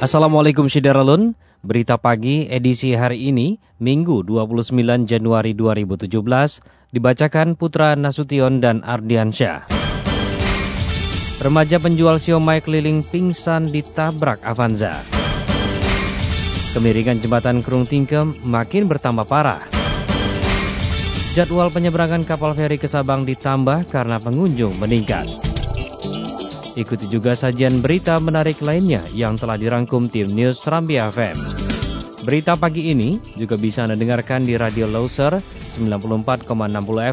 Assalamualaikum Syidaralun, berita pagi edisi hari ini, Minggu 29 Januari 2017, dibacakan Putra Nasution dan Ardiansyah. Remaja penjual siomay keliling pingsan ditabrak Avanza. Kemiringan jembatan Kerung Tingkem makin bertambah parah. Jadwal penyeberangan kapal feri ke Sabang ditambah karena pengunjung meningkat. Ikuti juga sajian berita menarik lainnya yang telah dirangkum tim News Serambi FM. Berita pagi ini juga bisa Anda dengarkan di Radio Loser 94,60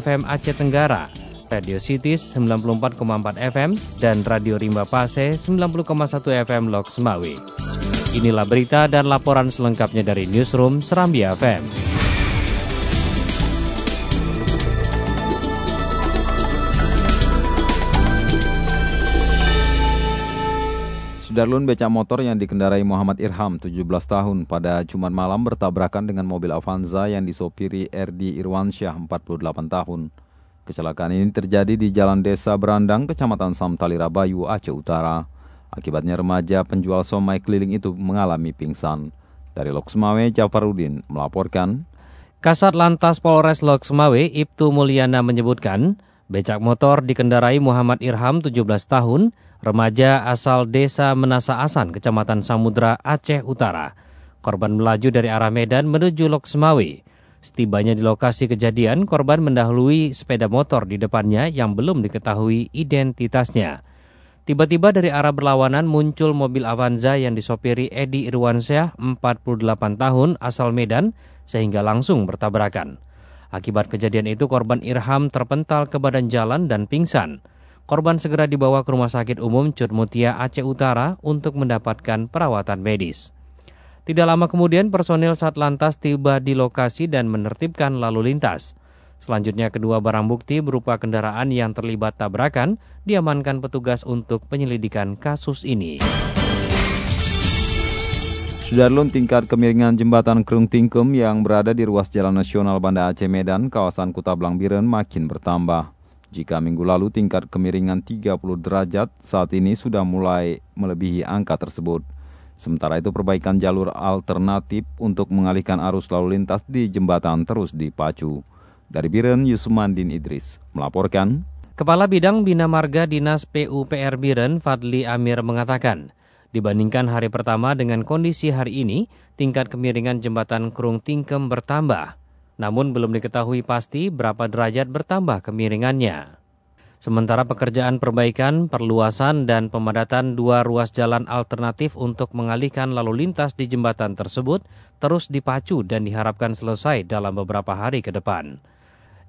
FM Aceh Tenggara, Radio Cities 94,4 FM, dan Radio Rimba Pase 90,1 FM Lok Semawi. Inilah berita dan laporan selengkapnya dari Newsroom Serambi FM. Sudarlun becak motor yang dikendarai Muhammad Irham, 17 tahun, pada Jumat malam bertabrakan dengan mobil Avanza yang disopiri Erdi Irwansyah, 48 tahun. Kecelakaan ini terjadi di Jalan Desa Berandang, Kecamatan Samtali Rabayu, Aceh Utara. Akibatnya remaja penjual somai keliling itu mengalami pingsan. Dari Loksmawe, Jafarudin melaporkan. Kasat Lantas Polres Loksmawe, Ibtu Mulyana menyebutkan, becak motor dikendarai Muhammad Irham, 17 tahun, remaja asal desa Menasa Asan, Kecamatan Samudra, Aceh Utara. Korban melaju dari arah Medan menuju Lok Semawi. Setibanya di lokasi kejadian, korban mendahului sepeda motor di depannya yang belum diketahui identitasnya. Tiba-tiba dari arah berlawanan muncul mobil Avanza yang disopiri Edi Irwansyah, 48 tahun, asal Medan, sehingga langsung bertabrakan. Akibat kejadian itu korban Irham terpental ke badan jalan dan pingsan. Korban segera dibawa ke Rumah Sakit Umum Cudmutia Aceh Utara untuk mendapatkan perawatan medis. Tidak lama kemudian personil Satlantas tiba di lokasi dan menertibkan lalu lintas. Selanjutnya kedua barang bukti berupa kendaraan yang terlibat tabrakan diamankan petugas untuk penyelidikan kasus ini. Sudarlun tingkat kemiringan jembatan Kerung Tingkem yang berada di ruas Jalan Nasional Banda Aceh Medan, kawasan Kuta Biren makin bertambah. Jika minggu lalu tingkat kemiringan 30 derajat, saat ini sudah mulai melebihi angka tersebut. Sementara itu perbaikan jalur alternatif untuk mengalihkan arus lalu lintas di jembatan terus dipacu. Dari Biren, Yusumandin Idris melaporkan. Kepala Bidang Bina Marga Dinas PUPR Biren, Fadli Amir mengatakan, dibandingkan hari pertama dengan kondisi hari ini, tingkat kemiringan jembatan Kerung Tingkem bertambah namun belum diketahui pasti berapa derajat bertambah kemiringannya. Sementara pekerjaan perbaikan, perluasan, dan pemadatan dua ruas jalan alternatif untuk mengalihkan lalu lintas di jembatan tersebut terus dipacu dan diharapkan selesai dalam beberapa hari ke depan.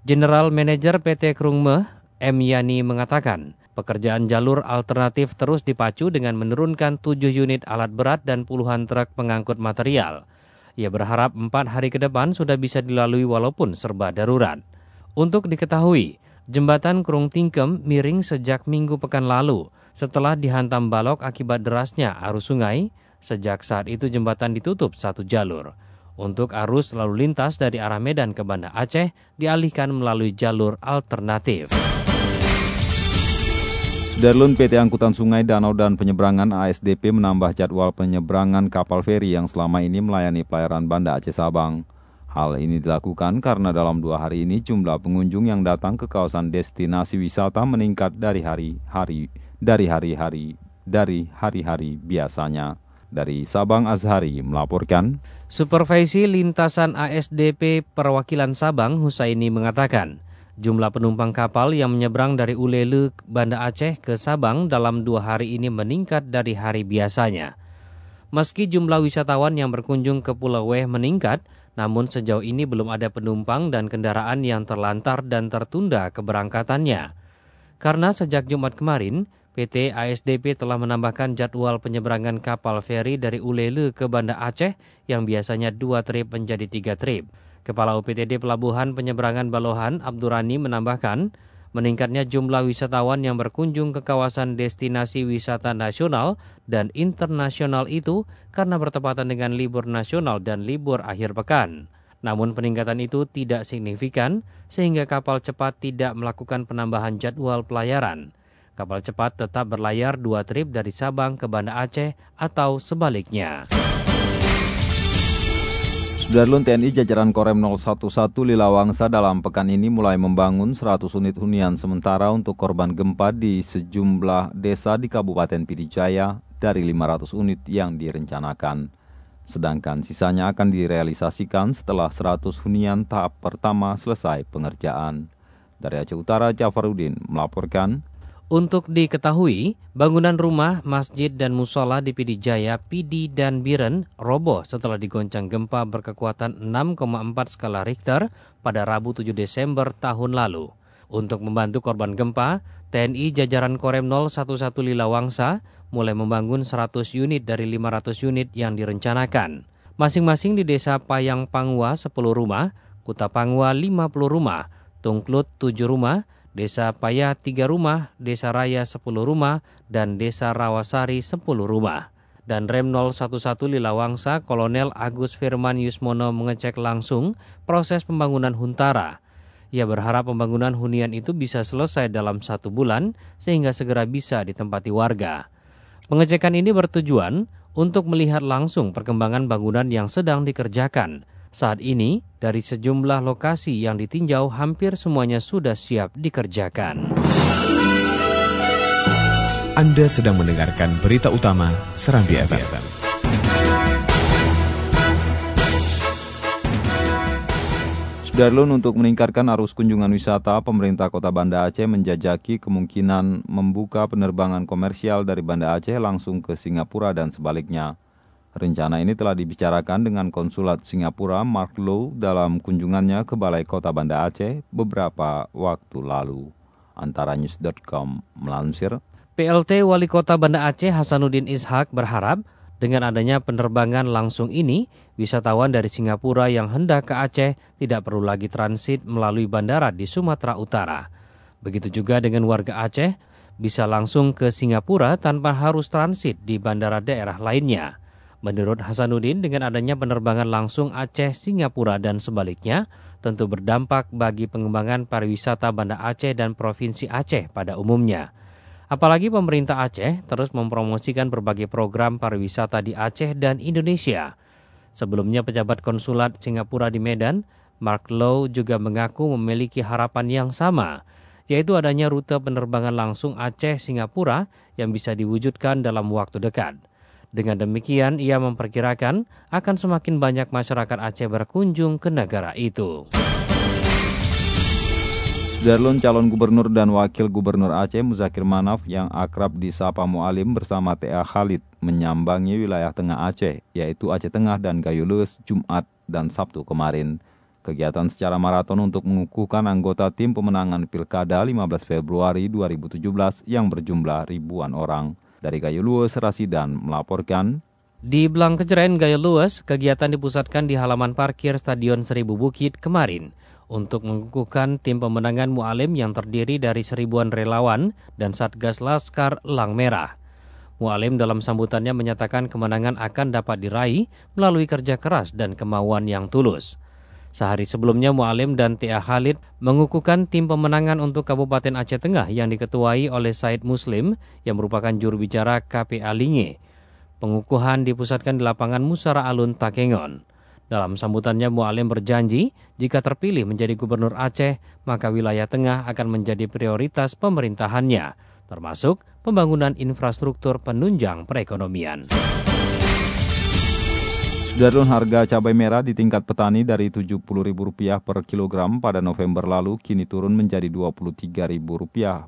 General Manager PT Krungmeh, M. Yani mengatakan, pekerjaan jalur alternatif terus dipacu dengan menurunkan tujuh unit alat berat dan puluhan truk pengangkut material – ia berharap empat hari ke depan sudah bisa dilalui walaupun serba darurat. Untuk diketahui, jembatan Kerung Tingkem miring sejak minggu pekan lalu setelah dihantam balok akibat derasnya arus sungai. Sejak saat itu jembatan ditutup satu jalur. Untuk arus lalu lintas dari arah Medan ke Banda Aceh dialihkan melalui jalur alternatif. Darlun PT Angkutan Sungai Danau dan Penyeberangan ASDP menambah jadwal penyeberangan kapal feri yang selama ini melayani pelayaran Banda Aceh Sabang. Hal ini dilakukan karena dalam dua hari ini jumlah pengunjung yang datang ke kawasan destinasi wisata meningkat dari hari-hari dari hari-hari dari hari-hari biasanya. Dari Sabang Azhari melaporkan. Supervisi lintasan ASDP perwakilan Sabang Husaini mengatakan, Jumlah penumpang kapal yang menyeberang dari Ulele, Banda Aceh ke Sabang dalam dua hari ini meningkat dari hari biasanya. Meski jumlah wisatawan yang berkunjung ke Pulau Weh meningkat, namun sejauh ini belum ada penumpang dan kendaraan yang terlantar dan tertunda keberangkatannya. Karena sejak Jumat kemarin, PT ASDP telah menambahkan jadwal penyeberangan kapal feri dari Ulele ke Banda Aceh yang biasanya dua trip menjadi tiga trip. Kepala UPTD Pelabuhan Penyeberangan Balohan, Abdurani menambahkan, meningkatnya jumlah wisatawan yang berkunjung ke kawasan destinasi wisata nasional dan internasional itu karena bertepatan dengan libur nasional dan libur akhir pekan. Namun peningkatan itu tidak signifikan sehingga kapal cepat tidak melakukan penambahan jadwal pelayaran kapal cepat tetap berlayar dua trip dari Sabang ke Banda Aceh atau sebaliknya. Sudarlun TNI jajaran Korem 011 Lilawangsa dalam pekan ini mulai membangun 100 unit hunian sementara untuk korban gempa di sejumlah desa di Kabupaten Pidijaya dari 500 unit yang direncanakan. Sedangkan sisanya akan direalisasikan setelah 100 hunian tahap pertama selesai pengerjaan. Dari Aceh Utara, Jafarudin melaporkan, untuk diketahui, bangunan rumah, masjid, dan musola di Pidijaya, Pidi, dan Biren roboh setelah digoncang gempa berkekuatan 6,4 skala Richter pada Rabu 7 Desember tahun lalu. Untuk membantu korban gempa, TNI jajaran Korem 011 Lilawangsa mulai membangun 100 unit dari 500 unit yang direncanakan. Masing-masing di desa Payang Pangwa 10 rumah, Kuta Pangwa 50 rumah, Tungklut 7 rumah, Desa Paya 3 rumah, Desa Raya 10 rumah, dan Desa Rawasari 10 rumah. Dan Rem 011 Lilawangsa Kolonel Agus Firman Yusmono mengecek langsung proses pembangunan Huntara. Ia berharap pembangunan hunian itu bisa selesai dalam satu bulan sehingga segera bisa ditempati warga. Pengecekan ini bertujuan untuk melihat langsung perkembangan bangunan yang sedang dikerjakan – saat ini, dari sejumlah lokasi yang ditinjau hampir semuanya sudah siap dikerjakan. Anda sedang mendengarkan berita utama Serambi FM. Sudarlun untuk meningkatkan arus kunjungan wisata, pemerintah kota Banda Aceh menjajaki kemungkinan membuka penerbangan komersial dari Banda Aceh langsung ke Singapura dan sebaliknya. Rencana ini telah dibicarakan dengan konsulat Singapura Mark Low dalam kunjungannya ke Balai Kota Banda Aceh beberapa waktu lalu. Antara news.com melansir. PLT Wali Kota Banda Aceh Hasanuddin Ishak berharap dengan adanya penerbangan langsung ini, wisatawan dari Singapura yang hendak ke Aceh tidak perlu lagi transit melalui bandara di Sumatera Utara. Begitu juga dengan warga Aceh, bisa langsung ke Singapura tanpa harus transit di bandara daerah lainnya. Menurut Hasanuddin, dengan adanya penerbangan langsung Aceh, Singapura, dan sebaliknya, tentu berdampak bagi pengembangan pariwisata Banda Aceh dan Provinsi Aceh pada umumnya. Apalagi pemerintah Aceh terus mempromosikan berbagai program pariwisata di Aceh dan Indonesia. Sebelumnya pejabat konsulat Singapura di Medan, Mark Low juga mengaku memiliki harapan yang sama, yaitu adanya rute penerbangan langsung Aceh-Singapura yang bisa diwujudkan dalam waktu dekat. Dengan demikian, ia memperkirakan akan semakin banyak masyarakat Aceh berkunjung ke negara itu. Darlun calon gubernur dan wakil gubernur Aceh Muzakir Manaf yang akrab di Sapa Mualim bersama TA Khalid menyambangi wilayah tengah Aceh, yaitu Aceh Tengah dan Gayulus Jumat dan Sabtu kemarin. Kegiatan secara maraton untuk mengukuhkan anggota tim pemenangan Pilkada 15 Februari 2017 yang berjumlah ribuan orang. Dari Gayo Luwes, Rasidan melaporkan. Di Belang Kejeren Gayo Luwes, kegiatan dipusatkan di halaman parkir Stadion Seribu Bukit kemarin untuk mengukuhkan tim pemenangan Mualim yang terdiri dari seribuan relawan dan Satgas Laskar Lang Merah. Mualim dalam sambutannya menyatakan kemenangan akan dapat diraih melalui kerja keras dan kemauan yang tulus. Sehari sebelumnya Mualim dan Tia Khalid mengukuhkan tim pemenangan untuk Kabupaten Aceh Tengah yang diketuai oleh Said Muslim yang merupakan juru bicara KPA Linge. Pengukuhan dipusatkan di lapangan Musara Alun Takengon. Dalam sambutannya Mualim berjanji jika terpilih menjadi gubernur Aceh, maka wilayah tengah akan menjadi prioritas pemerintahannya, termasuk pembangunan infrastruktur penunjang perekonomian. Darun harga cabai merah di tingkat petani dari Rp70.000 per kilogram pada November lalu kini turun menjadi Rp23.000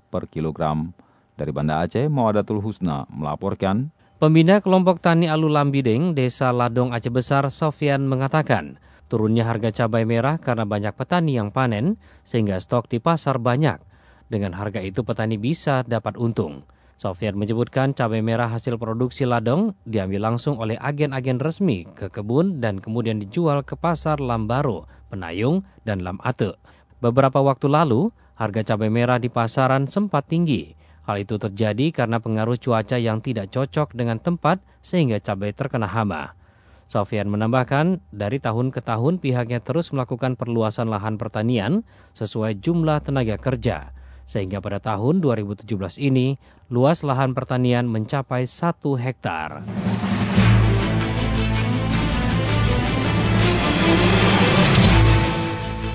per kilogram. Dari Banda Aceh, Mawadatul Husna melaporkan. Pembina kelompok tani Alu Lambideng, Desa Ladong Aceh Besar, Sofian mengatakan, turunnya harga cabai merah karena banyak petani yang panen, sehingga stok di pasar banyak. Dengan harga itu petani bisa dapat untung. Sofian menyebutkan cabai merah hasil produksi ladong diambil langsung oleh agen-agen resmi ke kebun dan kemudian dijual ke pasar Lambaro, Penayung, dan Lamate. Beberapa waktu lalu, harga cabai merah di pasaran sempat tinggi. Hal itu terjadi karena pengaruh cuaca yang tidak cocok dengan tempat sehingga cabai terkena hama. Sofian menambahkan, dari tahun ke tahun pihaknya terus melakukan perluasan lahan pertanian sesuai jumlah tenaga kerja sehingga pada tahun 2017 ini luas lahan pertanian mencapai 1 hektar.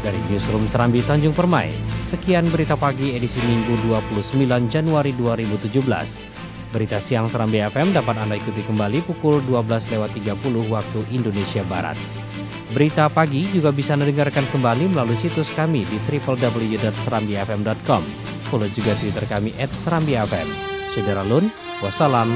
Dari Newsroom Serambi Tanjung Permai, sekian berita pagi edisi Minggu 29 Januari 2017. Berita siang Serambi FM dapat Anda ikuti kembali pukul 12.30 waktu Indonesia Barat. Berita pagi juga bisa Anda kembali melalui situs kami di www.serambifm.com. Follow juga Twitter kami at Serambi FM. Saudara Lun, wassalam.